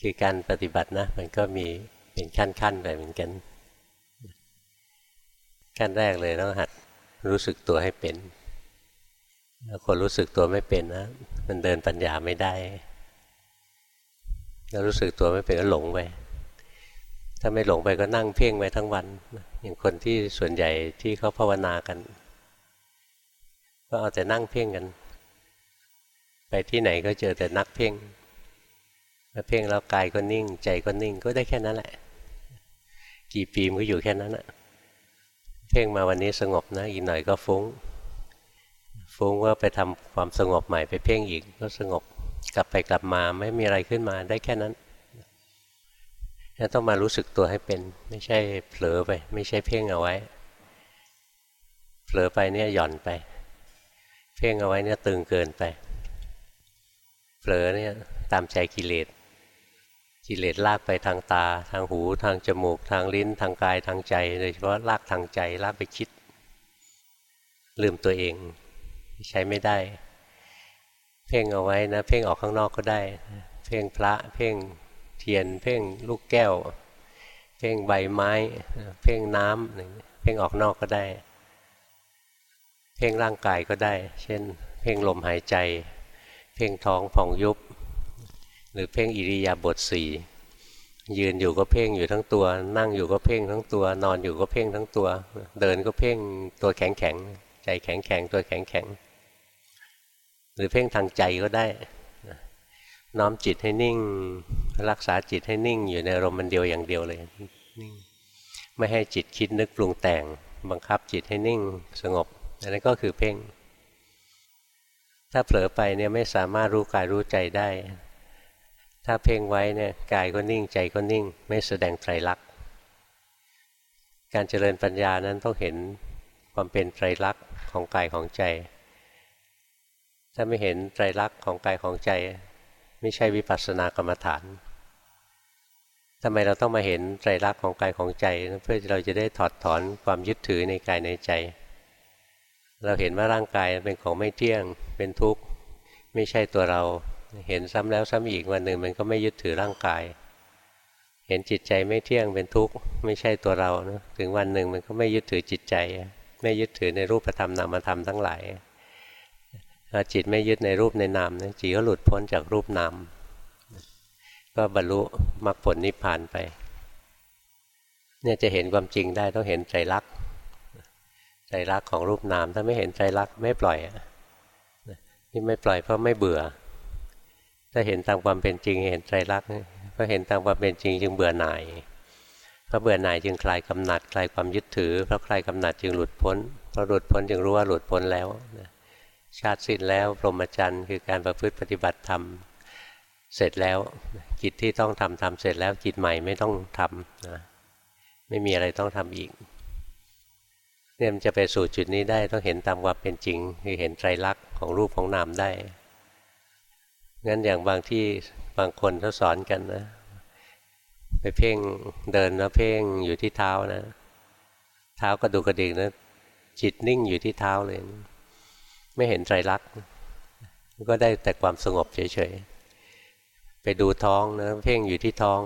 คือการปฏิบัตินะ มันก็มีเป็นขั้นๆไปเหมือนกัน ขั้นแรกเลยต้องหัดรู้สึกตัวให้เป็นถ้าคนรู้สึกตัวไม่เป็นนะ มันเดินปัญญาไม่ได้แล้วรู้สึกตัวไม่เป็นก็หลงไป ถ้าไม่หลงไปก็นั่งเพ่งไปทั้งวัน อย่างคนที่ส่วนใหญ่ที่เขาภาวนากัน ก็เอาแต่นั่งเพ่งกัน ไปที่ไหนก็เจอแต่นักเพ่ง เพ่งแล้วกายก็นิ่ง ใจก็นิ่งก็ได้แค่นั้นแหละ กี่ปีมันก็อยู่แค่นั้นอะเพ่งมาวันนี้สงบนะอีกหน่อยก็ฟุง้ง ฟุ้งว่าไปทำความสงบใหม่ไปเพ่งอีกก็สงบกลับไปกลับมาไม่มีอะไรขึ้นมาได้แค่นั้นต้องมารู้สึกตัวให้เป็น ไม่ใช่เผลอไป ไม่ใช่เพ่งเอาไว้ เผลอไปเนี่ยหย่อนไป เพ่งเอาไว้เนี่ยตึงเกินไป เผลอเนี่ยตามใจกิเลส กิเลสลากไปทางตา ทางหูทางจมูก ทางลิ้น ทางกายทางใจ โดยเฉพาะลากทางใจลากไปคิด ลืมตัวเอง ใช้ไม่ได้ เพ่งเอาไว้นะ เพ่งออกข้างนอกก็ได้ เพ่งพระ เพ่งเทียน เพ่งลูกแก้ว เพ่งใบไม้ เพ่งน้ำเพ่งออกนอกก็ได้ เพ่งร่างกายก็ได้ เช่น เพ่งลมหายใจ เพ่งท้องผ่องยุบ หรือเพ่งอิริยาบถสี่ยืนอยู่ก็เพ่งอยู่ทั้งตัว นั่งอยู่ก็เพ่งทั้งตัว นอนอยู่ก็เพ่งทั้งตัว เดินก็เพ่งตัวแข็งแข็งใจแข็งแข็งตัวแข็งแข็งหรือเพ่งทางใจก็ได้ น้อมจิตให้นิ่ง รักษาจิตให้นิ่ง อยู่ในอารมณ์มันเดียวอย่างเดียวเลยนิ่งไม่ให้จิตคิดนึกปรุงแต่ง บังคับจิตให้นิ่งสงบอันนั้นก็คือเพ่ง ถ้าเผลอไปเนี่ยไม่สามารถรู้กายรู้ใจได้ ถ้าเพ่งไว้เนี่ยกายก็นิ่งใจก็นิ่ง ไม่แสดงไตรลักษณ์การเจริญปัญญานั้นต้องเห็นความเป็นไตรลักษณ์ของกายของใจ ถ้าไม่เห็นไตรลักษณ์ของกายของใจ ไม่ใช่วิปัสสนากรรมฐานทำไมเราต้องมาเห็นไตรลักษณ์ของกายของใจ เพื่อเราจะได้ถอดถอนความยึดถือในกายในใจ เราเห็นว่าร่างกายเป็นของไม่เที่ยงเป็นทุกข์ ไม่ใช่ตัวเรา เห็นซ้ำแล้วซ้ำอีกวันหนึ่งมันก็ไม่ยึดถือร่างกาย เห็นจิตใจไม่เที่ยงเป็นทุกข์ไม่ใช่ตัวเรานะถึงวันหนึ่งมันก็ไม่ยึดถือจิตใจ ไม่ยึดถือในรูปธรรมนามธรรมทั้งหลายพอจิตไม่ยึดในรูปในนามนะจิตก็หลุดพ้นจากรูปนามก็บรรลุมรรคผลนิพพานไปเนี่ยจะเห็นความจริงได้ต้องเห็นใจรักใจรักของรูปนาม ถ้าไม่เห็นใจรักไม่ปล่อยนี่ไม่ปล่อยเพราะไม่เบื่อ ถ้าเห็นตามความเป็นจริงเห็นใจรักก็เห็นตามความเป็นจริงจึงเบื่อหน่ายเพราะเบื่อหน่ายจึงคลายกำหนัด คลายความยึดถือเพราะคลายกำหนัดจึงหลุดพ้นเพราะหลุดพ้นจึงรู้ว่าหลุดพ้นแล้วชาติสิ้นแล้วพรหมจรรย์คือการประพฤติปฏิบัติธรรมเสร็จแล้วกิจที่ต้องทำทำเสร็จแล้วกิจใหม่ไม่ต้องทำนะไม่มีอะไรต้องทำอีกเนี่ยมันจะไปสู่จุดนี้ได้ต้องเห็นตามความเป็นจริง คือเห็นไตรลักษณ์ของรูปของนามได้ งั้นอย่างบางที่บางคนเขาสอนกันนะ ไปเพ่งเดินแล้วเพ่งอยู่ที่เท้านะ เท้ากระดูกกระดิกนะจิตนิ่งอยู่ที่เท้าเลย ไม่เห็นใจรักก็ได้แต่ความสงบเฉยๆไปดูท้องนะเพ่งอยู่ที่ท้อง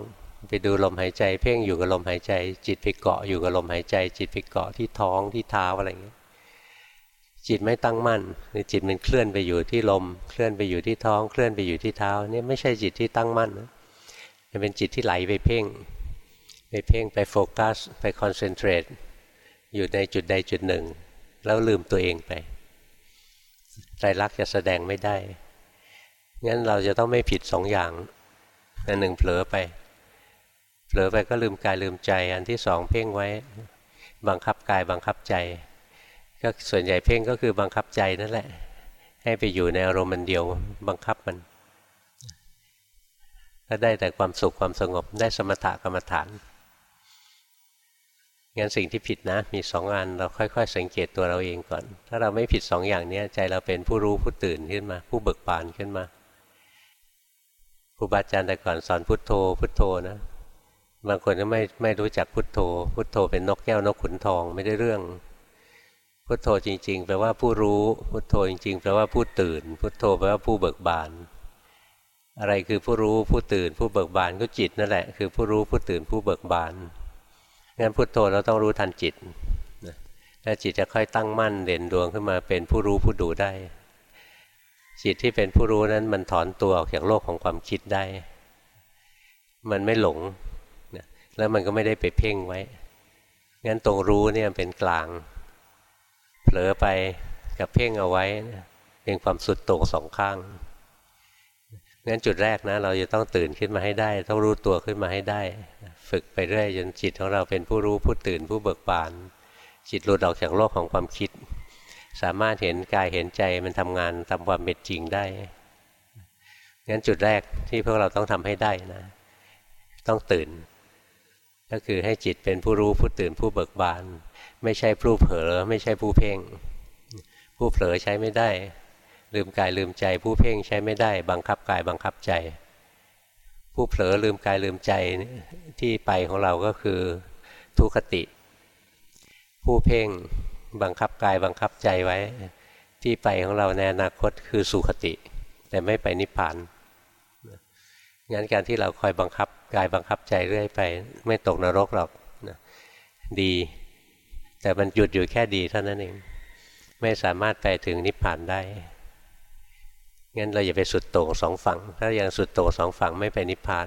ไปดูลมหายใจ เพ่งอยู่กับลมหายใจ จิตไปเกาะอยู่กับลมหายใจ จิตไปเกาะที่ท้องที่เท้าอะไรอย่างเงี้ย จิตไม่ตั้งมั่นจิตมันเคลื่อนไปอยู่ที่ลม เคลื่อนไปอยู่ที่ท้องเคลื่อนไปอยู่ที่เท้านี่ไม่ใช่จิตที่ตั้งมั่นนะมันเป็นจิตที่ไหลไปเพ่ง ไปเพ่งไปโฟกัส ไปคอนเซนเทรตอยู่ในจุดใดจุดหนึ่ง แล้วลืมตัวเองไปใจรักจะแสดงไม่ได้งั้นเราจะต้องไม่ผิดสองอย่างอันหนึ่งเผลอไปเผลอไปก็ลืมกายลืมใจ อันที่สองเพ่งไว้ บังคับกายบังคับใจ ก็ส่วนใหญ่เพ่งก็คือบังคับใจนั่นแหละ ให้ไปอยู่ในอารมณ์มันเดียวบังคับมัน ก็ได้แต่ความสุขความสงบได้สมถะกรรมฐานงั้นสิ่งที่ผิดนะ มีสองอันเราค่อย ๆ สังเกตตัวเราเองก่อน ถ้าเราไม่ผิดสองอย่างนี้ใจเราเป็นผู้รู้ผู้ตื่นขึ้นมา ผู้เบิกบานขึ้นมาครูบาอาจารย์แต่ก่อนสอนพุทโธ พุทโธนะบางคนก็ไม่ไม่รู้จักพุทโธ พุทโธเป็นนกแก้วนกขุนทองไม่ได้เรื่อง พุทโธจริง ๆ แปลว่าผู้รู้ พุทโธจริงๆแปลว่าผู้ตื่น พุทโธแปลว่าผู้เบิกบาน อะไรคือผู้รู้ผู้ตื่น ผู้เบิกบานก็จิตนั่นแหละคือผู้รู้ผู้ตื่นผู้เบิกบานงั้นพุทโธเราต้องรู้ทันจิตแล้วจิตจะค่อยตั้งมั่นเด่นดวงขึ้นมาเป็นผู้รู้ผู้ดูได้ จิตที่เป็นผู้รู้นั้นมันถอนตัวออกจากโลกของความคิดได้ มันไม่หลงแล้วมันก็ไม่ได้ไปเพ่งไว้งั้นตรงรู้เนี่ยเป็นกลาง ผลอไปกับเพ่งเอาไว้เป็นความสุดโต่งสองข้างงั้นจุดแรกนะ เราจะต้องตื่นขึ้นมาให้ได้ ต้องรู้ตัวขึ้นมาให้ได้ ฝึกไปเรื่อยจนจิตของเราเป็นผู้รู้ผู้ตื่นผู้เบิกบาน จิตหลุดออกจากโลกของความคิด สามารถเห็นกายเห็นใจมันทำงานตามความเป็นจริงได้งั้นจุดแรกที่พวกเราต้องทำให้ได้นะ ต้องตื่น ก็คือให้จิตเป็นผู้รู้ผู้ตื่นผู้เบิกบาน ไม่ใช่ผู้เผลอไม่ใช่ผู้เพ่ง ผู้เผลอใช้ไม่ได้ ลืมกายลืมใจ ผู้เพ่งใช้ไม่ได้ บังคับกายบังคับใจ ผู้เผลอลืมกายลืมใจที่ไปของเราก็คือทุคติ ผู้เพ่งบังคับกายบังคับใจไว้ ที่ไปของเราในอนาคตคือสุขติ แต่ไม่ไปนิพพานงั้นการที่เราคอยบังคับกายบังคับใจเรื่อยไป ไม่ตกนรกหรอกดี แต่มันหยุดอยู่แค่ดีเท่านั้นเอง ไม่สามารถไปถึงนิพพานได้งั้นเราอย่าไปสุดโต่งสองฝั่ง ถ้ายังสุดโต่งสองฝั่งไม่ไปนิพพาน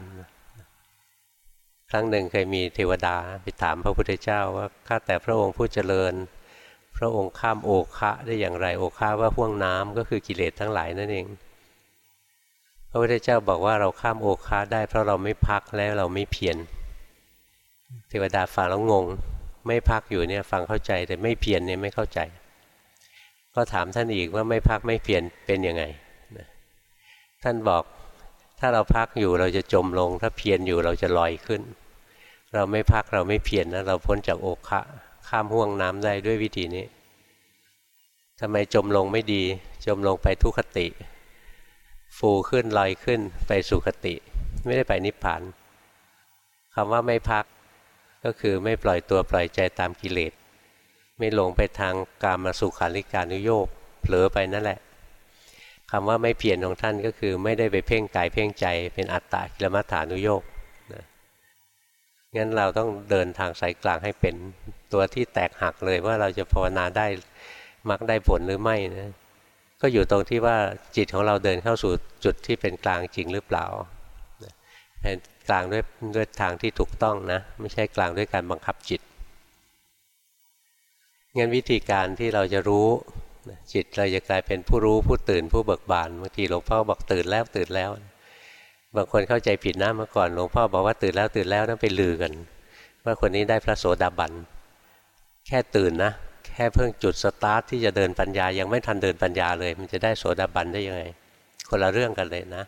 ครั้งหนึ่งเคยมีเทวดาไปถามพระพุทธเจ้าว่าข้าแต่พระองค์ผู้เจริญ พระองค์ข้ามโอคะได้อย่างไรโอคะว่าห่วงน้ำก็คือกิเลสทั้งหลายนั่นเอง พระพุทธเจ้าบอกว่าเราข้ามโอคะได้เพราะเราไม่พักและเราไม่เพียรเทวดาฟังแล้วงง ไม่พักอยู่เนี่ยฟังเข้าใจแต่ไม่เพียรเนี่ยไม่เข้าใจ ก็ถามท่านอีกว่าไม่พักไม่เพียรเป็นยังไงท่านบอกถ้าเราพักอยู่เราจะจมลง ถ้าเพียรอยู่เราจะลอยขึ้น เราไม่พักเราไม่เพียรนะเราพ้นจากโอคะข้ามห่วงน้ำได้ด้วยวิธีนี้ทำไมจมลงไม่ดี จมลงไปทุคติ ฟูขึ้นลอยขึ้นไปสุคติ ไม่ได้ไปนิพพานคำว่าไม่พัก ก็คือไม่ปล่อยตัวปล่อยใจตามกิเลส ไม่หลงไปทางกามาสุขาริการุโยกเผลอไปนั่นแหละคำว่าไม่เพียรของท่านก็คือไม่ได้ไปเพ่งกายเพ่งใจเป็นอัตตากิลมัฏฐานุโยกนะงั้นเราต้องเดินทางสายกลางให้เป็นตัวที่แตกหักเลยว่าเราจะภาวนาได้มักได้ผลหรือไม่นะก็อยู่ตรงที่ว่าจิตของเราเดินเข้าสู่จุดที่เป็นกลางจริงหรือเปล่า กลางด้วยด้วยทางที่ถูกต้องนะ ไม่ใช่กลางด้วยการบังคับจิตงั้นวิธีการที่เราจะรู้จิตเราจะกลายเป็นผู้รู้ผู้ตื่นผู้เบิกบานบางทีหลวงพ่อบอกตื่นแล้วตื่นแล้ว บางคนเข้าใจผิดนะเมื่อก่อนหลวงพ่อบอกว่าตื่นแล้วตื่นแล้วนั่นไปลือกัน ว่าคนนี้ได้พระโสดาบันแค่ตื่นนะแค่เพิ่งจุดสตาร์ทที่จะเดินปัญญายังไม่ทันเดินปัญญาเลย มันจะได้โสดาบันได้ยังไง คนละเรื่องกันเลยนะ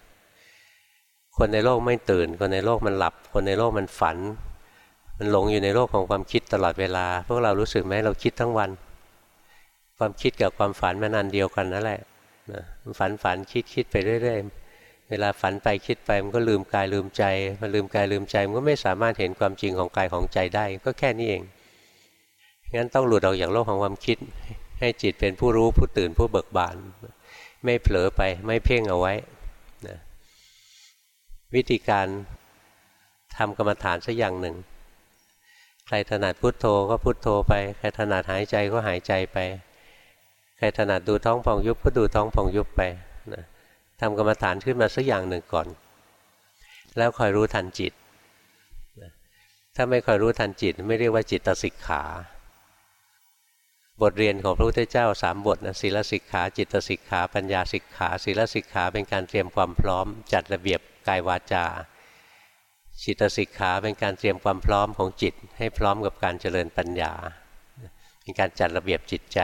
คนในโลกไม่ตื่น คนในโลกมันหลับ คนในโลกมันฝัน มันหลงอยู่ในโลกของความคิดตลอดเวลา พวกเรารู้สึกไหมเราคิดทั้งวัน ความคิดกับความฝันมันอันเดียวกันนั่นแหละนะฝันฝันคิดคิดไปเรื่อยๆ เวลาฝันไปคิดไปมันก็ลืมกายลืมใจพอลืมกายลืมใจมันก็ไม่สามารถเห็นความจริงของกายของใจได้ ก็แค่นี้เอง งั้นต้องหลุดออกจากโลกของความคิด ให้จิตเป็นผู้รู้ผู้ตื่นผู้เบิกบาน ไม่เผลอไปไม่เพ่งเอาไว้ วิธีการทำกรรมฐานสักอย่างหนึ่ง ใครถนัดพุโทโธก็พุโทโธไป ใครถนัดหายใจก็หายใจไป ใครถนัดดูท้องพองยุบก็ดูท้องพองยุบไปนะทำกรรมฐานขึ้นมาสักอย่างหนึ่งก่อน แล้วคอยรู้ทันจิตนะถ้าไม่คอยรู้ทันจิตไม่เรียกว่าจิตสิกขา บทเรียนของพระพุทธเจ้าสามบทนะศีลสิกขา จิตสิกขา ปัญญาสิกขาศีลสิกขาเป็นการเตรียมความพร้อมจัดระเบียบ กายวาจาจิตสิกขาเป็นการเตรียมความพร้อมของจิต ให้พร้อมกับการเจริญปัญญา เป็นการจัดระเบียบจิตใจ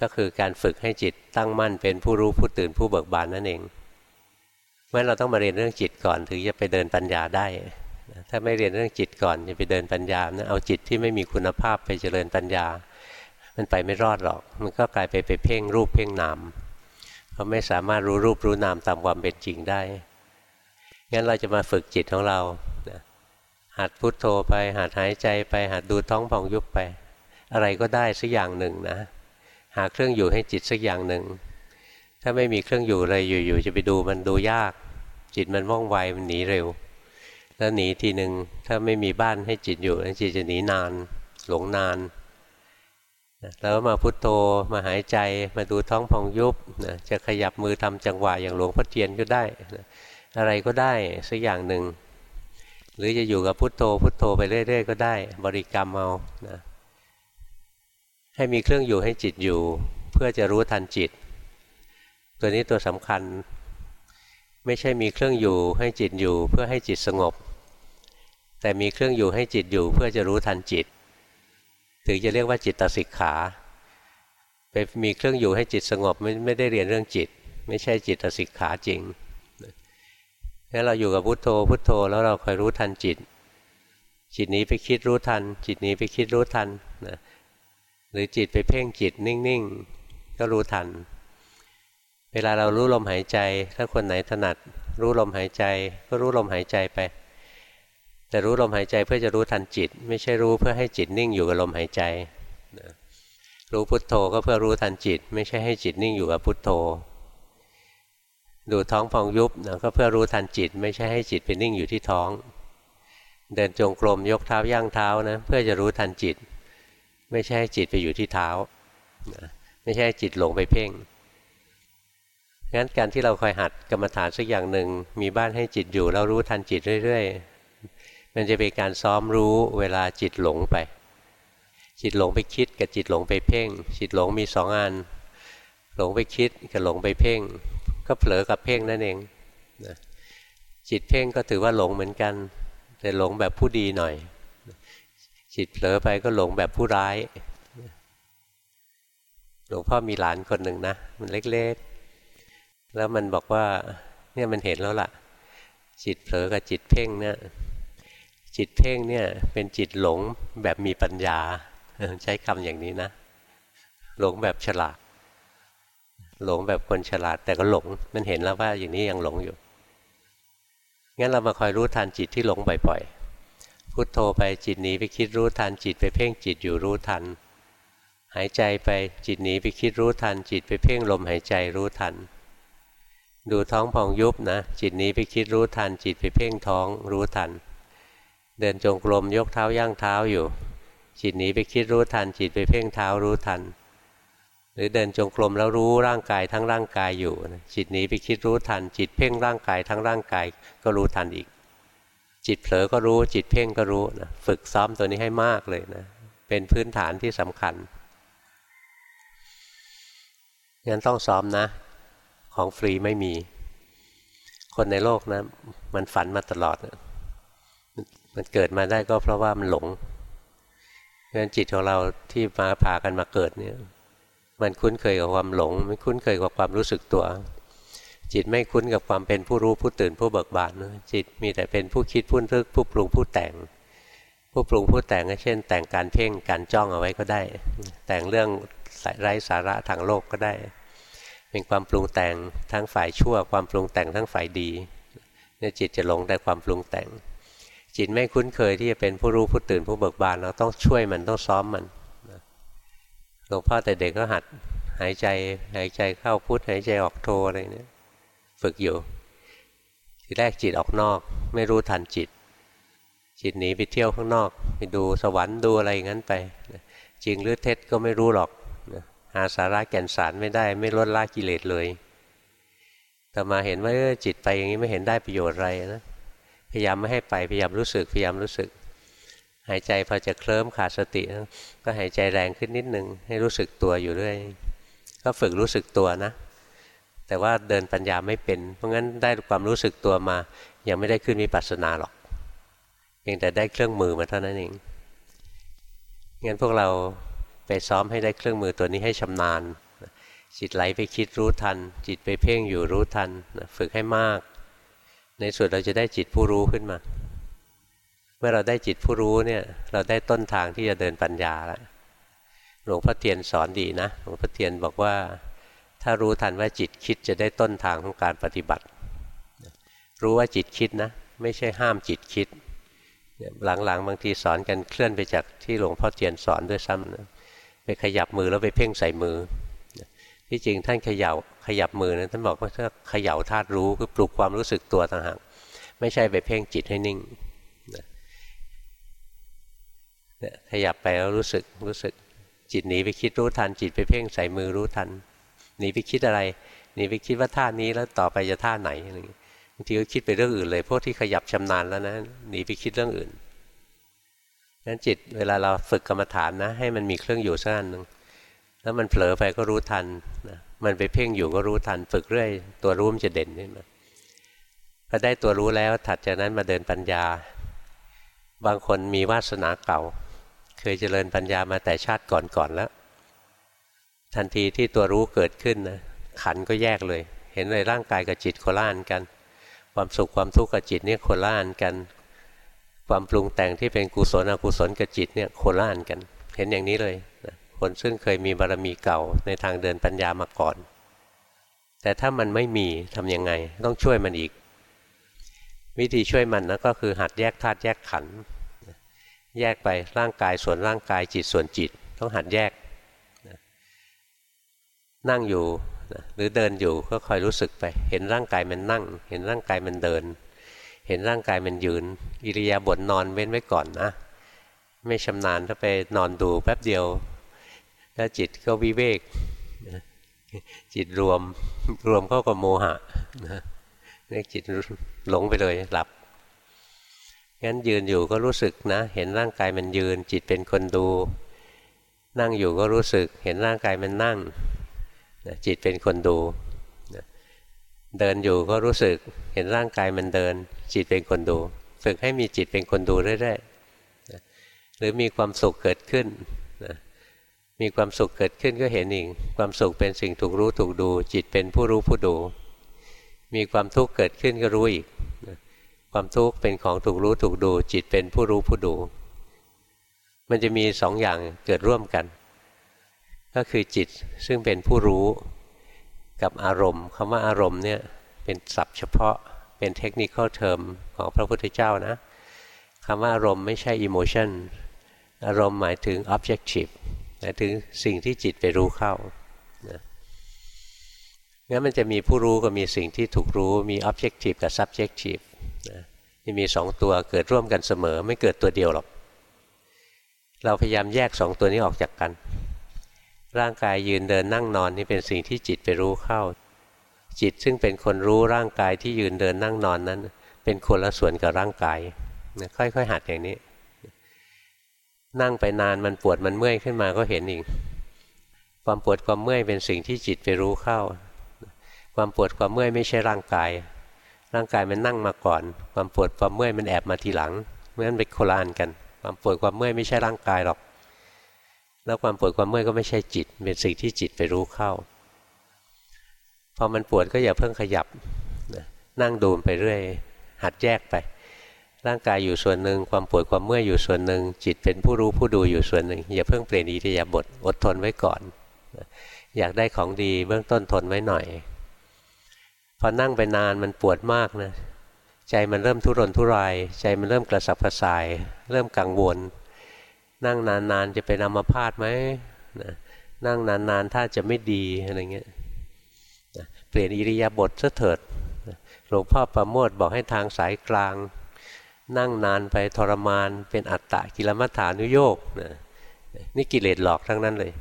ก็คือการฝึกให้จิตตั้งมั่นเป็นผู้รู้ผู้ตื่นผู้เบิกบานนั่นเองเมื่อเราต้องมาเรียนเรื่องจิตก่อนถึงจะไปเดินปัญญาได้ ถ้าไม่เรียนเรื่องจิตก่อนจะไปเดินปัญญานะเอาจิตที่ไม่มีคุณภาพไปเจริญปัญญา มันไปไม่รอดหรอก มันก็กลายไปไปเพ่งรูปเพ่งนามเพราะไม่สามารถรู้รูปรู้นามตามความเป็นจริงได้ งั้นเราจะมาฝึกจิตของเราหัดพุทโธไปหัดหายใจไปหัดดูท้องผ่องยุบไป อะไรก็ได้สักอย่างหนึ่งนะ หาเครื่องอยู่ให้จิตสักอย่างหนึ่ง ถ้าไม่มีเครื่องอยู่อะไรอยู่ๆจะไปดูมันดูยาก จิตมันว่องไวมันหนีเร็ว แล้วหนีทีหนึ่งถ้าไม่มีบ้านให้จิตอยู่จิตจะหนีนาน หลงนานแล้วมาพุโทโธมาหายใจมาดูท้องพองยุบนะจะขยับมือทำจังหวะอย่างหลวงพ่อเทียนก็ได้นะ อะไรก็ได้สักอย่างหนึ่ง หรือจะอยู่กับพุโทโธพุโทโธไปเรื่อย ๆ ก็ได้ บริกรรมเอานะให้มีเครื่องอยู่ให้จิตอยู่ เพื่อจะรู้ทันจิต ตัวนี้ตัวสำคัญ ไม่ใช่มีเครื่องอยู่ให้จิตอยู่ เพื่อให้จิตสงบ แต่มีเครื่องอยู่ให้จิตอยู่ เพื่อจะรู้ทันจิต ถึงจะเรียกว่าจิตตสิกขาไปมีเครื่องอยู่ให้จิตสงบไม่ไม่ได้เรียนเรื่องจิต ไม่ใช่จิตตสิกขาจริง งั้นเราอยู่กับพุโทโธพุโทโธแล้วเราคอยรู้ทันจิต จิตนี้ไปคิดรู้ทัน จิตนี้ไปคิดรู้ทันนะหรือจิตไปเพ่งจิตนิ่งๆ ก็รู้ทัน เวลาเรารู้ลมหายใจ ถ้าคนไหนถนัด รู้ลมหายใจ ก็รู้ลมหายใจไปแต่รู้ลมหายใจเพื่อจะรู้ทันจิต ไม่ใช่รู้เพื่อให้จิตนิ่งอยู่กับลมหายใจ รู้พุทโธก็เพื่อรู้ทันจิต ไม่ใช่ให้จิตนิ่งอยู่กับพุทโธ ดูท้องพองยุบนะก็เพื่อรู้ทันจิต ไม่ใช่ให้จิตไปนิ่งอยู่ที่ท้อง เดินจงกรมยกเท้าย่างเท้านะเพื่อจะรู้ทันจิต ไม่ใช่ให้จิตไปอยู่ที่เท้าไม่ใช่ให้จิตหลงไปเพ่งงั้นการที่เราคอยหัดกรรมฐานสักอย่างหนึ่งมีบ้านให้จิตอยู่เรารู้ทันจิตเรื่อย ๆ มันจะเป็นการซ้อมรู้เวลาจิตหลงไป จิตหลงไปคิดกับจิตหลงไปเพ่ง จิตหลงมีสองอันหลงไปคิดกับหลงไปเพ่ง ก็เผลอกับเพ่งนั่นเองนะจิตเพ่งก็ถือว่าหลงเหมือนกัน แต่หลงแบบผู้ดีหน่อย จิตเผลอไปก็หลงแบบผู้ร้ายหลวงพ่อมีหลานคนหนึ่งนะ มันเล็กๆ แล้วมันบอกว่าเนี่ยมันเห็นแล้วล่ะ จิตเผลอกับจิตเพ่งเนี่ยจิตเพ่งเนี่ยเป็นจิตหลงแบบมีปัญญา ใช้คำอย่างนี้นะ หลงแบบฉลาด หลงแบบคนฉลาดแต่ก็หลง มันเห็นแล้วว่าอย่างนี้ยังหลงอยู่ งั้นเรามาคอยรู้ทันจิตที่หลงบ่อยๆ พุโทโธไปจิตหนีไปคิดรู้ทันจิตไปเพ่งจิตอยู่รู้ทัน หายใจไปจิตหนีไปคิดรู้ทัน จิตไปเพ่งลมหายใจรู้ทัน ดูท้องพองยุบนะ จิตหนีไปคิดรู้ทัน จิตไปเพ่งท้องรู้ทัน เดินจงกรมยกเท้าย่างเท้าอยู่ จิตหนีไปคิดรู้ทัน จิตไปเพ่งเท้ารู้ทัน หรือเดินจงกรมแล้วรู้ร่างกายทั้งร่างกายอยู่ จิตหนีไปคิดรู้ทัน จิตเพ่งร่างกายทั้งร่างกายก็รู้ทันอีก จิตเผลอก็รู้จิตเพ่งก็รู้นะฝึกซ้อมตัวนี้ให้มากเลยนะเป็นพื้นฐานที่สำคัญงั้นต้องซ้อมนะ ของฟรีไม่มี คนในโลกนะ มันฝันมาตลอดนะมันเกิดมาได้ก็เพราะว่ามันหลงเพราะฉะนั้นจิตของเราที่มาพากันมาเกิดเนี่ย มันคุ้นเคยกับความหลง ไม่คุ้นเคยกับความรู้สึกตัว จิตไม่คุ้นกับความเป็นผู้รู้ผู้ตื่นผู้เบิกบานจิตมีแต่เป็นผู้คิดผู้นึกผู้ปรุงผู้แต่ง ผู้ปรุงผู้แต่งก็เช่น แต่งการเพ่งการจ้องเอาไว้ก็ได้ แต่งเรื่องไร้สาระทางโลกก็ได้ เป็นความปรุงแต่งทั้งฝ่ายชั่ว ความปรุงแต่งทั้งฝ่ายดีเนี่ยจิตจะหลงแต่ความปรุงแต่ง จิตไม่คุ้นเคยที่จะเป็นผู้รู้ผู้ตื่นผู้เบิกบานเราต้องช่วยมันต้องซ้อมมัน หลวงพ่อแต่เด็กก็หัดหายใจหายใจเข้าพุทหายใจออกโทอะไรเนี่ยฝึกอยู่ ทีแรกจิตออกนอก ไม่รู้ทันจิต จิตหนีไปเที่ยวข้างนอก ไปดูสวรรค์ดูอะไรงั้นไป จริงหรือเท็จก็ไม่รู้หรอกหาสาระแก่นสารไม่ได้ ไม่ลดละกิเลสเลยแต่มาเห็นว่าจิตไปอย่างนี้ไม่เห็นได้ประโยชน์อะไรนะพยายามไม่ให้ไปพยายามรู้สึกพยายามรู้สึก หายใจพอจะเคลิ้มขาดสติ ก็หายใจแรงขึ้นนิดนึง ให้รู้สึกตัวอยู่ด้วย ก็ฝึกรู้สึกตัวนะ แต่ว่าเดินปัญญาไม่เป็น เพราะงั้นได้ความรู้สึกตัวมา ยังไม่ได้ขึ้นมีปัสนาหรอกเพียงแต่ได้เครื่องมือมาเท่านั้นเองงั้นพวกเราไปซ้อมให้ได้เครื่องมือตัวนี้ให้ชำนาญจิตไหลไปคิดรู้ทัน จิตไปเพ่งอยู่รู้ทัน ฝึกให้มาก ในสุดเราจะได้จิตผู้รู้ขึ้นมา เมื่อเราได้จิตผู้รู้เนี่ย เราได้ต้นทางที่จะเดินปัญญาแล้วหลวงพ่อเทียนสอนดีนะหลวงพ่อเทียนบอกว่า ถ้ารู้ทันว่าจิตคิดจะได้ต้นทางของการปฏิบัติ รู้ว่าจิตคิดนะ ไม่ใช่ห้ามจิตคิด หลังๆบางทีสอนกันเคลื่อนไปจากที่หลวงพ่อเทียนสอนด้วยซ้ำนะไปขยับมือแล้วไปเพ่งใส่มือที่จริงท่านเขย่าขยับมือนะท่านบอกว่าถ้าเขย่าธาตุรู้คือปลุกความรู้สึกตัวต่างหากไม่ใช่ไปเพ่งจิตให้นิ่ง เนี่ยขยับไปแล้วรู้สึกรู้สึกจิตหนีไปคิดรู้ทันจิตไปเพ่งใส่มือรู้ทันหนีไปคิดอะไรหนีไปคิดว่าท่านี้แล้วต่อไปจะท่าไหนอะไรอย่างนี้บางทีก็คิดไปเรื่องอื่นเลย พวกที่ขยับชำนาญแล้วนะหนีไปคิดเรื่องอื่นนั้นจิตเวลาเราฝึกกรรมฐานนะ ให้มันมีเครื่องอยู่สักอันหนึ่งแล้วมันเผลอไปก็รู้ทันนะมันไปเพ่งอยู่ก็รู้ทัน ฝึกเรื่อย ตัวรู้มันจะเด่นขึ้นมาพอได้ตัวรู้แล้วถัดจากนั้นมาเดินปัญญา บางคนมีวาสนาเก่า เคยเจริญปัญญามาแต่ชาติก่อนๆแล้ว ทันทีที่ตัวรู้เกิดขึ้นนะขันก็แยกเลย เห็นเลยร่างกายกับจิตโคล่านกัน ความสุขความทุกข์กับจิตเนี่ยโคล่านกัน ความปรุงแต่งที่เป็นกุศลอกุศลกับจิตเนี่ยโคล่านกัน เห็นอย่างนี้เลยนะคนซึ่งเคยมีบารมีเก่าในทางเดินปัญญามาก่อน แต่ถ้ามันไม่มีทำยังไงต้องช่วยมันอีก วิธีช่วยมันนะก็คือหัดแยกธาตุแยกขันธ์ แยกไปร่างกายส่วนร่างกายจิตส่วนจิต ต้องหัดแยก นั่งอยู่หรือเดินอยู่ก็คอยรู้สึกไป เห็นร่างกายมันนั่ง เห็นร่างกายมันเดิน เห็นร่างกายมันยืน อิริยาบถนอนเว้นไว้ก่อนนะ ไม่ชำนาญถ้าไปนอนดูแป๊บเดียวแล้วจิตก็วิเวกจิตรวมรวมเข้ากับโมหะนี่จิตหลงไปเลยหลับ งั้นยืนอยู่ก็รู้สึกนะ เห็นร่างกายมันยืน จิตเป็นคนดู นั่งอยู่ก็รู้สึก เห็นร่างกายมันนั่งจิตเป็นคนดู เดินอยู่ก็รู้สึก เห็นร่างกายมันเดิน จิตเป็นคนดู ฝึกให้มีจิตเป็นคนดูเรื่อยๆหรือมีความสุขเกิดขึ้นมีความสุขเกิดขึ้นก็เห็นอีกความสุขเป็นสิ่งถูกรู้ถูกดู จิตเป็นผู้รู้ผู้ดู มีความทุกข์เกิดขึ้นก็รู้อีก ความทุกข์เป็นของถูกรู้ถูกดู จิตเป็นผู้รู้ผู้ดู มันจะมีสองอย่างเกิดร่วมกัน ก็คือจิตซึ่งเป็นผู้รู้กับอารมณ์คำว่าอารมณ์เนี่ยเป็นศัพท์เฉพาะเป็นเทคนิคอลเทอมของพระพุทธเจ้านะคำว่าอารมณ์ไม่ใช่อิโมชันอารมณ์หมายถึง objective หมายถึงสิ่งที่จิตไปรู้เข้านะงั้นมันจะมีผู้รู้กับมีสิ่งที่ถูกรู้มี objective กับ subjective จะมีสองตัวเกิดร่วมกันเสมอ ไม่เกิดตัวเดียวหรอก เราพยายามแยกสองตัวนี้ออกจากกัน ร่างกายยืนเดินนั่งนอนนี่เป็นสิ่งที่จิตไปรู้เข้า จิตซึ่งเป็นคนรู้ร่างกายที่ยืนเดินนั่งนอนนั้น เป็นคนละส่วนกับร่างกายค่อยๆหัดอย่างนี้ นั่งไปนานมันปวดมันเมื่อยขึ้นมาก็เห็นอีกความปวดความเมื่อยเป็นสิ่งที่จิตไปรู้เข้า ความปวดความเมื่อยไม่ใช่ร่างกาย ร่างกายมันนั่งมาก่อน ความปวดความเมื่อยมันแอบมาทีหลังเมื่อนั้นเป็นโคลานกัน ความปวดความเมื่อยไม่ใช่ร่างกายหรอก แล้วความปวดความเมื่อยก็ไม่ใช่จิต เป็นสิ่งที่จิตไปรู้เข้าพอมันปวดก็อย่าเพิ่งขยับนั่งดูไปเรื่อย หัดแยกไป ร่างกายอยู่ส่วนหนึ่งความปวดความเมื่อยอยู่ส่วนหนึ่ง จิตเป็นผู้รู้ผู้ดูอยู่ส่วนหนึ่ง อย่าเพิ่งเปลี่ยนอิริยาบถอดทนไว้ก่อน อยากได้ของดีเบื้องต้นทนไว้หน่อย พอนั่งไปนานมันปวดมากนะใจมันเริ่มทุรนทุราย ใจมันเริ่มกระสับกระส่าย เริ่มกังวล นั่งนานๆจะเป็นอัมพาตไหมนะนั่งนานๆถ้าจะไม่ดีอะไรเงี้ยเปลี่ยนอิริยาบถซะเถิดหลวงพ่อประโมทบอกให้ทางสายกลาง นั่งนานไปทรมานเป็นอัตตะกิลมัฏฐานุโยกนะนี่กิเลสหลอกทั้งนั้นเลย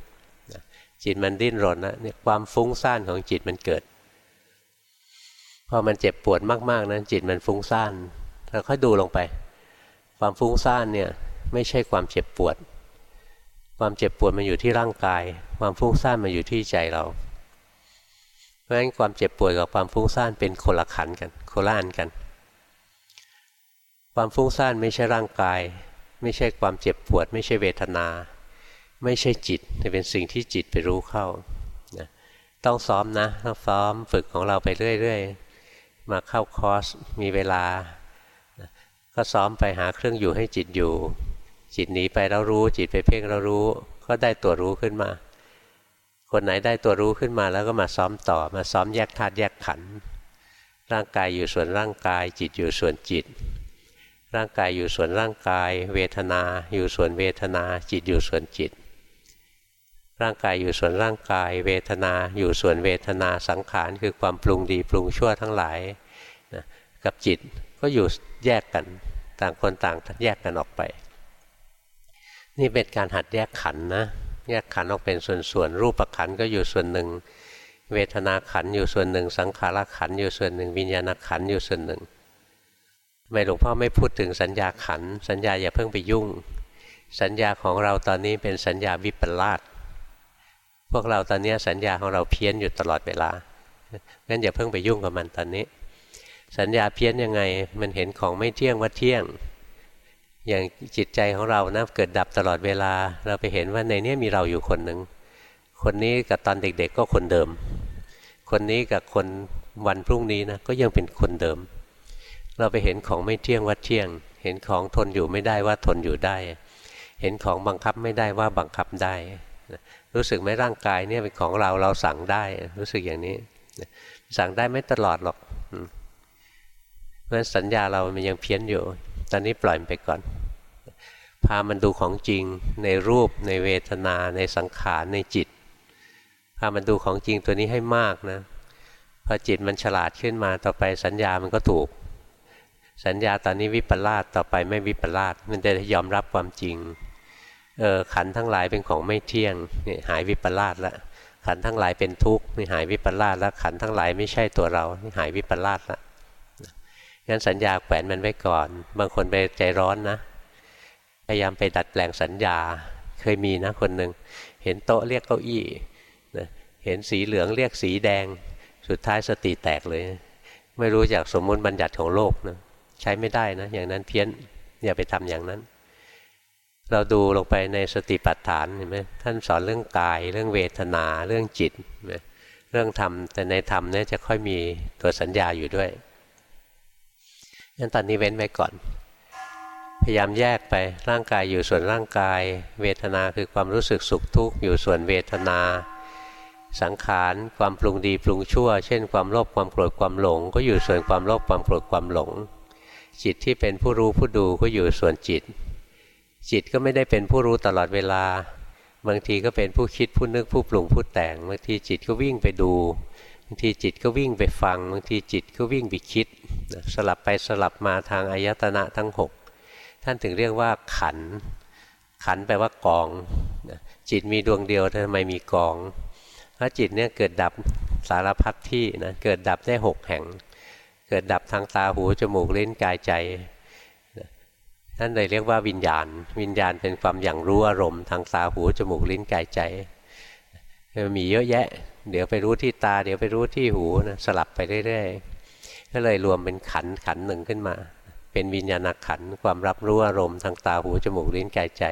นะจิตมันดิ้นรนนะเนี่ยความฟุ้งซ่านของจิตมันเกิด พอมันเจ็บปวดมากๆนะจิตมันฟุ้งซ่านเราค่อยดูลงไป ความฟุ้งซ่านเนี่ยไม่ใช่ความเจ็บปวด ความเจ็บปวดมันอยู่ที่ร่างกาย ความฟุ้งซ่านมันอยู่ที่ใจเรา เพราะฉะนั้นความเจ็บปวดกับความฟุ้งซ่านเป็นคนละขันกันโคละอันกัน ความฟุ้งซ่านไม่ใช่ร่างกาย ไม่ใช่ความเจ็บปวด ไม่ใช่เวทนา ไม่ใช่จิตแต่เป็นสิ่งที่จิตไปรู้เข้านะต้องซ้อมนะต้องซ้อมฝึกของเราไปเรื่อย ๆ มาเข้าคอร์สมีเวลา ก็ซ้อมไปหาเครื่องอยู่ให้จิตอยู่ จิตหนีไปแล้วรู้ จิตไปเพ่งแล้วรู้ ก็ได้ตัวรู้ขึ้นมา คนไหนได้ตัวรู้ขึ้นมาแล้วก็มาซ้อมต่อมาซ้อมแยกธาตุแยกขันธ์ร่างกายอยู่ส่วนร่างกาย จิตอยู่ส่วนจิต ร่างกายอยู่ส่วนร่างกาย เวทนาอยู่ส่วนเวทนา จิตอยู่ส่วนจิต ร่างกายอยู่ส่วนร่างกาย เวทนาอยู่ส่วนเวทนาสังขารคือความปรุงดีปรุงชั่วทั้งหลายนะกับจิตก็อยู่แยกกันต่างคนต่างแยกกันออกไป นี่เป็นการหัดแยกขันนะแยกขันออกเป็นส่วนๆรูปขันก็อยู่ส่วนหนึ่ง เวทนาขันอยู่ส่วนหนึ่ง สังขารขันอยู่ส่วนหนึ่ง วิญญาณขันอยู่ส่วนหนึ่งไม่หลวงพ่อไม่พูดถึงสัญญาขัน สัญญาอย่าเพิ่งไปยุ่ง สัญญาของเราตอนนี้เป็นสัญญาวิปลาส พวกเราตอนนี้สัญญาของเราเพี้ยนอยู่ตลอดเวลางั้นอย่าเพิ่งไปยุ่งกับมันตอนนี้ สัญญาเพี้ยนยังไงมันเห็นของไม่เที่ยงว่าเที่ยง อย่างจิตใจของเรานะเกิดดับตลอดเวลา เราไปเห็นว่าในนี้มีเราอยู่คนหนึ่งคนนี้กับตอนเด็กๆก็คนเดิม คนนี้กับคนวันพรุ่งนี้นะก็ยังเป็นคนเดิม เราไปเห็นของไม่เที่ยงว่าเที่ยง เห็นของทนอยู่ไม่ได้ว่าทนอยู่ได้ เห็นของบังคับไม่ได้ว่าบังคับได้ รู้สึกไหมร่างกายเนี่ยเป็นของเราเราสั่งได้ รู้สึกอย่างนี้สั่งได้ไม่ตลอดหรอกเพราะสัญญาเรามันยังเพี้ยนอยู่ ตอนนี้ปล่อยมันไปก่อน พามันดูของจริงในรูปในเวทนาในสังขารในจิต พามันดูของจริงตัวนี้ให้มากนะพอจิตมันฉลาดขึ้นมาต่อไปสัญญามันก็ถูก สัญญาตอนนี้วิปลาสต่อไปไม่วิปลาสมันจะยอมรับความจริง เออขันทั้งหลายเป็นของไม่เที่ยงนี่หายวิปลาสล้วขันทั้งหลายเป็นทุกข์นี่หายวิปลาสล้วขันทั้งหลายไม่ใช่ตัวเรานี่หายวิปลาสล้วงั้นสัญญาแขวนมันไว้ก่อน บางคนไปใจร้อนนะพยายามไปดัดแปลงสัญญาเคยมีนะคนหนึ่งเห็นโต๊ะเรียกเก้าอี้นะเห็นสีเหลืองเรียกสีแดง สุดท้ายสติแตกเลย ไม่รู้จากสมมุติบัญญัติของโลกนะใช้ไม่ได้นะ อย่างนั้นเพี้ยนอย่าไปทำอย่างนั้น เราดูลงไปในสติปัฏฐานเห็นไหมท่านสอนเรื่องกาย เรื่องเวทนาเรื่องจิตเรื่องธรรมแต่ในธรรมเนี่ยจะค่อยมีตัวสัญญาอยู่ด้วยงั้นตอนนี้เว้นไว้ก่อน พยายามแยกไปร่างกายอยู่ส่วนร่างกาย เวทนาคือความรู้สึกสุขทุกข์อยู่ส่วนเวทนา สังขารความปรุงดีปรุงชั่ว เช่น ความโลภความโกรธความหลง ก็อยู่ส่วนความโลภความโกรธความหลง จิตที่เป็นผู้รู้ผู้ดูก็อยู่ส่วนจิต จิตก็ไม่ได้เป็นผู้รู้ตลอดเวลา บางทีก็เป็นผู้คิดผู้นึกผู้ปรุงผู้แต่ง บางทีจิตก็วิ่งไปดู บางทีจิตก็วิ่งไปฟัง บางทีจิตก็วิ่งไปคิด สลับไปสลับมาทางอายตนะทั้ง 6 ท่านถึงเรียกว่าขัน ขันแปลว่ากอง จิตมีดวงเดียวทำไมมีกองเพราะจิตเนี่ยเกิดดับสารพัดที่นะ เกิดดับได้หกแห่ง เกิดดับทางตาหูจมูกลิ้นกายใจ ท่านเลยเรียกว่าวิญญาณ วิญญาณเป็นความอย่างรู้อารมณ์ทางตาหูจมูกลิ้นกายใจมีเยอะแยะ เดี๋ยวไปรู้ที่ตา เดี๋ยวไปรู้ที่หูนะสลับไปเรื่อยๆก็เลยรวมเป็นขันขันหนึ่งขึ้นมา เป็นวิญญาณขันความรับรู้อารมณ์ทางตาหูจมูกลิ้นกายใจ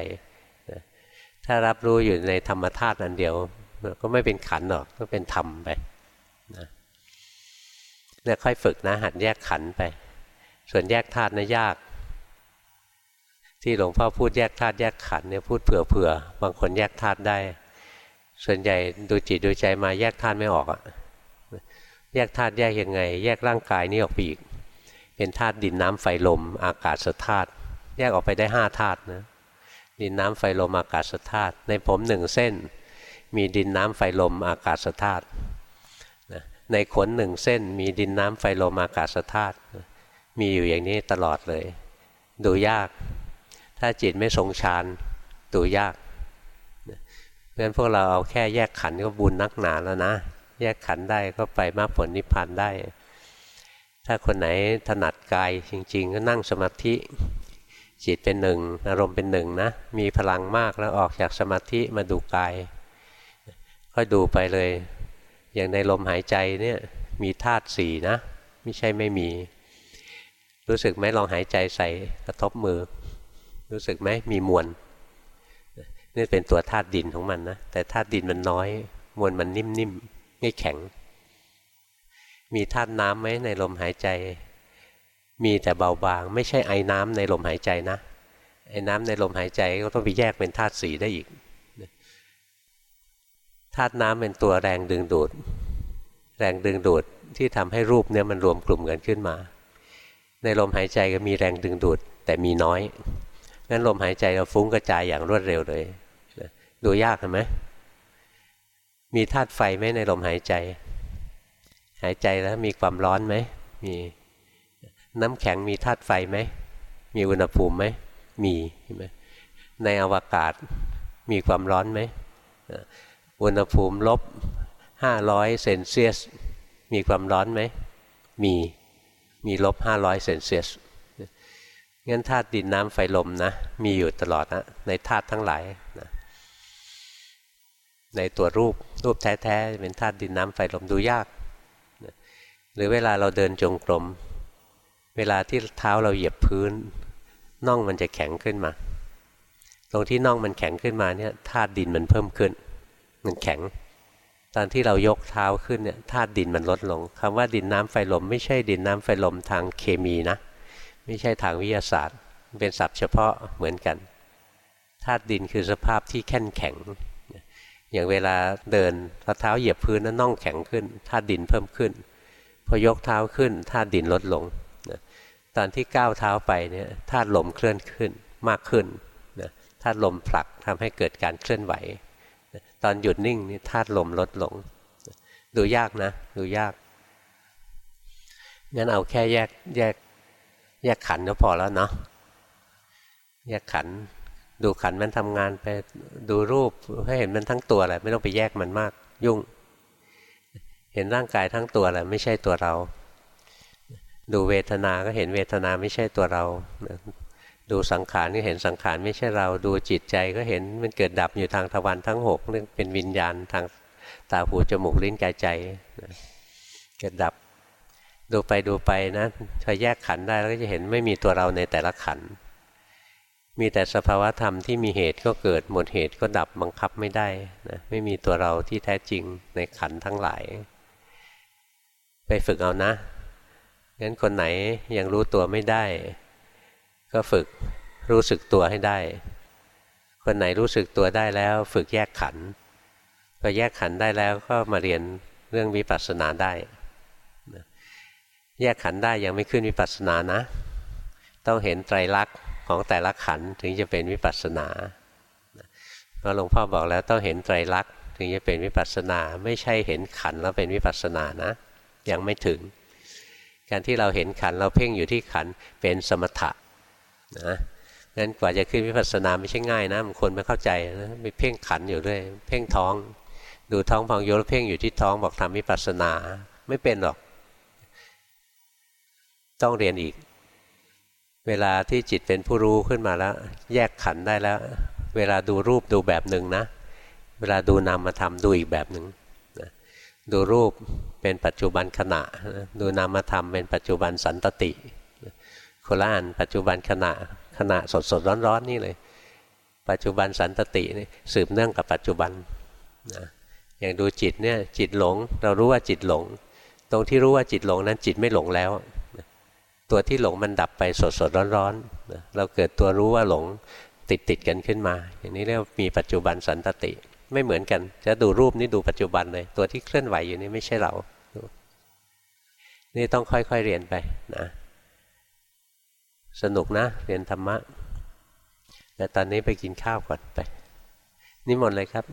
ถ้ารับรู้อยู่ในธรรมธาตุอันเดียว ก็ไม่เป็นขันหรอกก็เป็นธรรมไปนะเนี่ยค่อยฝึกนะหัดแยกขันไป ส่วนแยกธาตุนะยาก ที่หลวงพ่อพูดแยกธาตุแยกขันเนี่ยพูดเผื่อๆบางคนแยกธาตุได้ ส่วนใหญ่ดูจิตดูใจมาแยกธาตุไม่ออกอะแยกธาตุแยกยังไง แยกร่างกายนี่ออกไปอีก เป็นธาตุดินน้ำไฟลม อากาศธาตุแยกออกไปได้ห้าธาตุนะดินน้ำไฟลมอากาศธาตุในผมหนึ่งเส้น มีดินน้ำไฟลมอากาศธาตุในขนหนึ่งเส้น มีดินน้ำไฟลมอากาศธาตุมีอยู่อย่างนี้ตลอดเลย ดูยาก ถ้าจิตไม่ทรงฌานดูยากเพราะฉะนั้นพวกเราเอาแค่แยกขันก็บุญนักหนาแล้วนะ แยกขันได้ก็ไปมรรคผลนิพพานได้ ถ้าคนไหนถนัดกายจริง ๆ ก็นั่งสมาธิจิตเป็นหนึ่งอารมณ์เป็นหนึ่งนะ มีพลังมากแล้วออกจากสมาธิมาดูกายก็ดูไปเลย อย่างในลมหายใจเนี่ยมีธาตุสี่นะ ไม่ใช่ไม่มี รู้สึกไหมลองหายใจใส่กระทบมือ รู้สึกไหมมีมวลนี่เป็นตัวธาตุดินของมันนะแต่ธาตุดินมันน้อย มวลมันนิ่มๆไม่แข็ง มีธาตุน้ำไหมในลมหายใจ มีแต่เบาบาง ไม่ใช่ไอ้น้ำในลมหายใจนะไอ้น้ำในลมหายใจก็ต้องไปแยกเป็นธาตุสีได้อีกธาตุน้ำเป็นตัวแรงดึงดูด แรงดึงดูดที่ทำให้รูปเนี่ยมันรวมกลุ่มกันขึ้นมา ในลมหายใจก็มีแรงดึงดูดแต่มีน้อย งั้นลมหายใจเราฟุ้งกระจายอย่างรวดเร็วเลยดูยากเห็นไหมมีธาตุไฟไหมในลมหายใจ หายใจแล้วมีความร้อนไหมมีน้ำแข็งมีธาตุไฟไหมมีอุณหภูมิไหมมีใช่ไหมในอวกาศมีความร้อนไหมอุณหภูมิลบห้าร้อยเซนเซียส มีความร้อนไหมมีมีลบห้าร้อยเซนเซียส งั้นธาตุดินน้ำไฟลมนะ มีอยู่ตลอดนะในธาตุทั้งหลายนะในตัวรูปรูปแท้ๆเป็นธาตุดินน้ำไฟลมดูยากนะหรือเวลาเราเดินจงกรม เวลาที่เท้าเราเหยียบพื้นน่องมันจะแข็งขึ้นมา ตรงที่น่องมันแข็งขึ้นมาเนี่ยธาตุดินมันเพิ่มขึ้น มันแข็ง ตอนที่เรายกเท้าขึ้นเนี่ยธาตุดินมันลดลงคำว่าดินน้ำไฟลม ไม่ใช่ดินน้ำไฟลมทางเคมีนะ ไม่ใช่ทางวิทยาศาสตร์ เป็นศัพท์เฉพาะเหมือนกันธาตุดินคือสภาพที่แข็งแข็ง อย่างเวลาเดินพอเท้าเหยียบพื้นนั้นน่องแข็งขึ้นธาตุดินเพิ่มขึ้น พอยกเท้าขึ้นธาตุดินลดลงตอนที่ก้าวเท้าไปเนี่ยธาตุลมเคลื่อนขึ้นมากขึ้นนะธาตุลมผลักทำให้เกิดการเคลื่อนไหวตอนหยุดนิ่งนี่ธาตุลมลดลงดูยากนะ ดูยากงั้นเอาแค่แยกแยก แยกขันก็พอแล้วเนาะแยกขัน ดูขันมันทำงานไปดูรูปให้เห็นมันทั้งตัวแหละไม่ต้องไปแยกมันมาก ยุ่ง เห็นร่างกายทั้งตัวแหละไม่ใช่ตัวเรา ดูเวทนาก็เห็นเวทนาไม่ใช่ตัวเรา ดูสังขารก็เห็นสังขารไม่ใช่เรา ดูจิตใจก็เห็นมันเกิดดับอยู่ทางทวารทั้งหกนี่เป็นวิญญาณทางตาหูจมูกลิ้นกายใจเกิดดับ ดูไปดูไปนะพอแยกขันได้แล้วก็จะเห็นไม่มีตัวเราในแต่ละขัน มีแต่สภาวะธรรมที่มีเหตุก็เกิดหมดเหตุก็ดับบังคับไม่ได้นะไม่มีตัวเราที่แท้จริงในขันทั้งหลาย ไปฝึกเอานะงั้นคนไหนยังรู้ตัวไม่ได้ ก็ฝึกรู้สึกตัวให้ได้ คนไหนรู้สึกตัวได้แล้ว ฝึกแยกขันพอแยกขันได้แล้วก็มาเรียนเรื่องวิปัสสนาได้ แยกขันได้ยังไม่ขึ้นวิปัสสนานะ ต้องเห็นไตรลักษณ์ของแต่ละขันถึงจะเป็นวิปัสสนาเพราะหลวงพ่อบอกแล้วต้องเห็นไตรลักษณ์ถึงจะเป็นวิปัสสนา ไม่ใช่เห็นขันแล้วเป็นวิปัสสนานะ ยังไม่ถึง การที่เราเห็นขันเราเพ่งอยู่ที่ขันเป็นสมถะนะงั้นกว่าจะขึ้นวิปัสสนาไม่ใช่ง่ายนะบางคนไม่เข้าใจนะไปเพ่งขันอยู่ด้วย เพ่งท้อง ดูท้องพองโยแล้วเพ่งอยู่ที่ท้องบอกทำวิปัสสนาไม่เป็นหรอก ต้องเรียนอีก เวลาที่จิตเป็นผู้รู้ขึ้นมาแล้ว แยกขันได้แล้ว เวลาดูรูปดูแบบหนึ่งนะ เวลาดูนามมาทำดูอีกแบบหนึ่งดูรูปเป็นปัจจุบันขณะ ดูนามธรรมเป็นปัจจุบันสันตติโคลานปัจจุบันขณะขณะสดสดร้อนร้อนนี่เลย ปัจจุบันสันตตินี่สืบเนื่องกับปัจจุบันนะอย่างดูจิตเนี่ยจิตหลง เรารู้ว่าจิตหลง ตรงที่รู้ว่าจิตหลงนั้นจิตไม่หลงแล้ว ตัวที่หลงมันดับไปสดสดร้อนร้อนเราเกิดตัวรู้ว่าหลงติดติดกันขึ้นมา อย่างนี้เรียกมีปัจจุบันสันตติ ไม่เหมือนกัน จะดูรูปนี่ดูปัจจุบันเลย ตัวที่เคลื่อนไหวอยู่นี่ไม่ใช่เรา นี่ต้องค่อยๆเรียนไปนะ สนุกนะ เรียนธรรมะ แต่ตอนนี้ไปกินข้าวก่อนไปนี่หมดเลยครับ